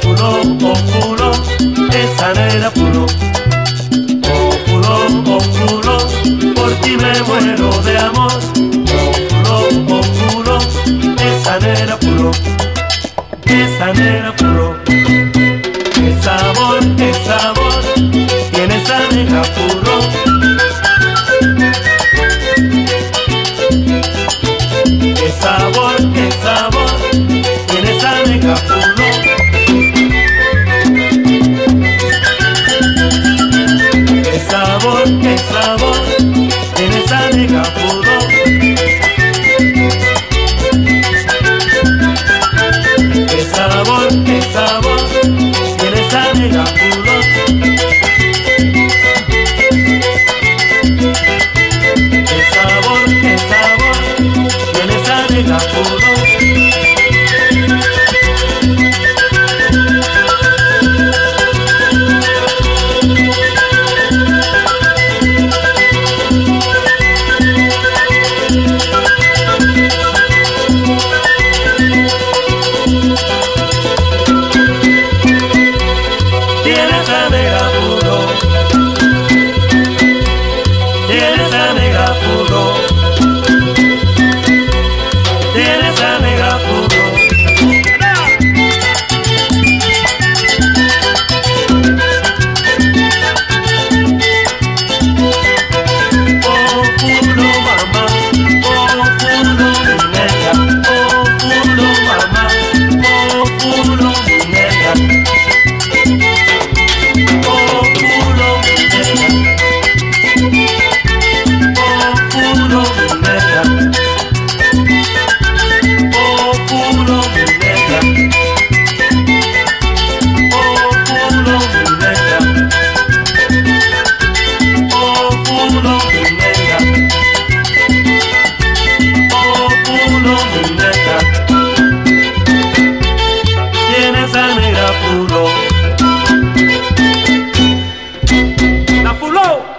fulo, oh fulo, esa nena fulo. Oh fulo, oh fulo, por ti me muero de amor. Oh fulo, oh fulo, esa nena fulo, esa nena fulo. Es amor, es amor. sabor, qué sabor tiene esa negra pudor. Qué sabor, qué sabor tiene esa negra pudor. Qué sabor, qué sabor tiene esa negra pudor. na full out.